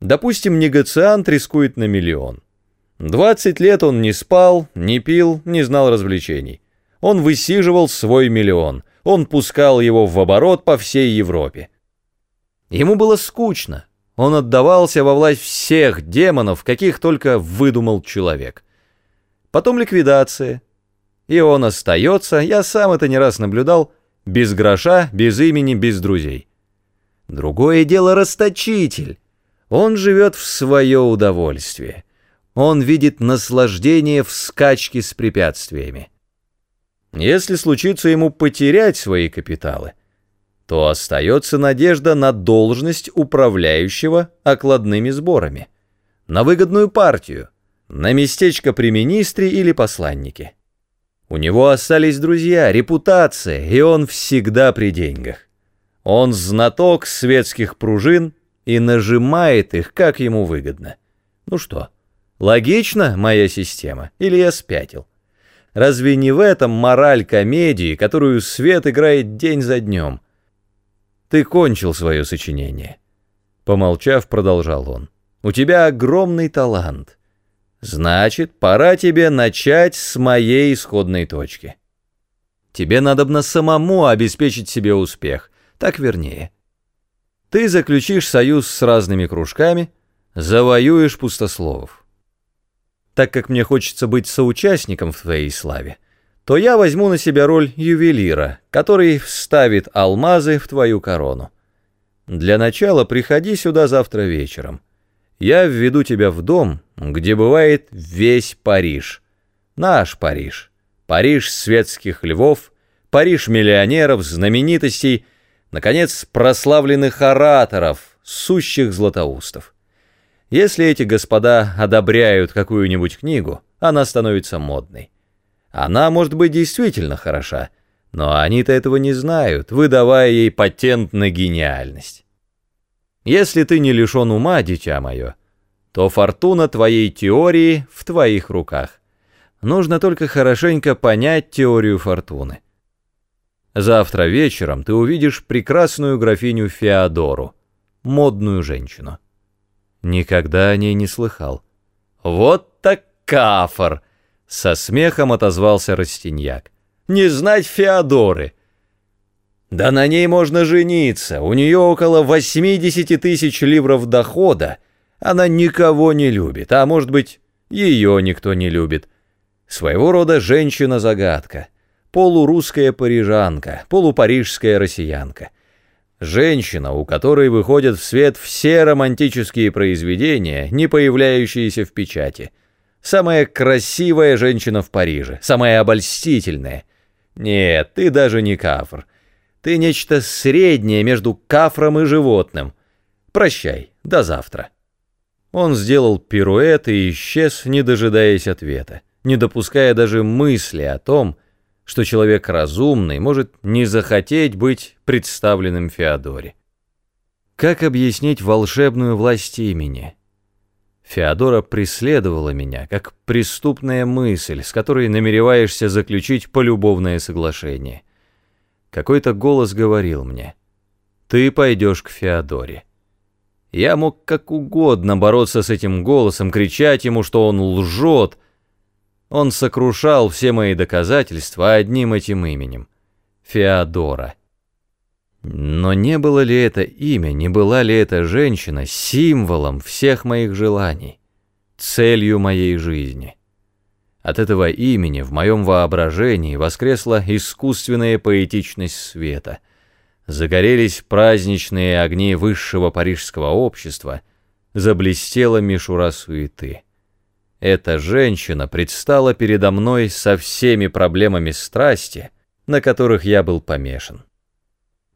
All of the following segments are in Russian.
Допустим, негациант рискует на миллион. 20 лет он не спал, не пил, не знал развлечений. Он высиживал свой миллион, он пускал его в оборот по всей Европе. Ему было скучно, он отдавался во власть всех демонов, каких только выдумал человек. Потом ликвидация. И он остается, я сам это не раз наблюдал, без гроша, без имени, без друзей. Другое дело расточитель. Он живет в свое удовольствие. Он видит наслаждение в скачке с препятствиями. Если случится ему потерять свои капиталы, то остается надежда на должность управляющего окладными сборами, на выгодную партию, на местечко при министре или посланнике. У него остались друзья, репутация, и он всегда при деньгах. Он знаток светских пружин и нажимает их, как ему выгодно. Ну что, логично моя система, или я спятил? Разве не в этом мораль комедии, которую свет играет день за днем? Ты кончил свое сочинение. Помолчав, продолжал он. У тебя огромный талант. Значит, пора тебе начать с моей исходной точки. Тебе надобно самому обеспечить себе успех. Так вернее. Ты заключишь союз с разными кружками, завоюешь пустословов. Так как мне хочется быть соучастником в твоей славе, то я возьму на себя роль ювелира, который вставит алмазы в твою корону. Для начала приходи сюда завтра вечером. Я введу тебя в дом, где бывает весь Париж. Наш Париж. Париж светских львов, Париж миллионеров, знаменитостей, наконец, прославленных ораторов, сущих златоустов. Если эти господа одобряют какую-нибудь книгу, она становится модной. Она, может быть, действительно хороша, но они-то этого не знают, выдавая ей патент на гениальность. Если ты не лишен ума, дитя мое, то фортуна твоей теории в твоих руках. Нужно только хорошенько понять теорию фортуны. Завтра вечером ты увидишь прекрасную графиню Феодору, модную женщину. Никогда о ней не слыхал. Вот так кафор! Со смехом отозвался Растиньяк. «Не знать Феодоры!» «Да на ней можно жениться, у нее около 80 тысяч ливров дохода. Она никого не любит, а может быть, ее никто не любит. Своего рода женщина-загадка, полурусская парижанка, полупарижская россиянка. Женщина, у которой выходят в свет все романтические произведения, не появляющиеся в печати» самая красивая женщина в Париже, самая обольстительная. Нет, ты даже не кафр. Ты нечто среднее между кафром и животным. Прощай, до завтра». Он сделал пируэт и исчез, не дожидаясь ответа, не допуская даже мысли о том, что человек разумный может не захотеть быть представленным Феодоре. Как объяснить волшебную власть имени? Феодора преследовала меня, как преступная мысль, с которой намереваешься заключить полюбовное соглашение. Какой-то голос говорил мне, «Ты пойдешь к Феодоре». Я мог как угодно бороться с этим голосом, кричать ему, что он лжет. Он сокрушал все мои доказательства одним этим именем — Феодора. Но не было ли это имя, не была ли эта женщина символом всех моих желаний, целью моей жизни? От этого имени в моем воображении воскресла искусственная поэтичность света. Загорелись праздничные огни высшего парижского общества, заблестела мишура суеты. Эта женщина предстала передо мной со всеми проблемами страсти, на которых я был помешан.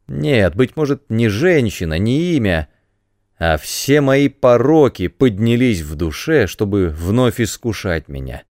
Нет, быть может, не женщина, не имя, а все мои пороки поднялись в душе, чтобы вновь искушать меня.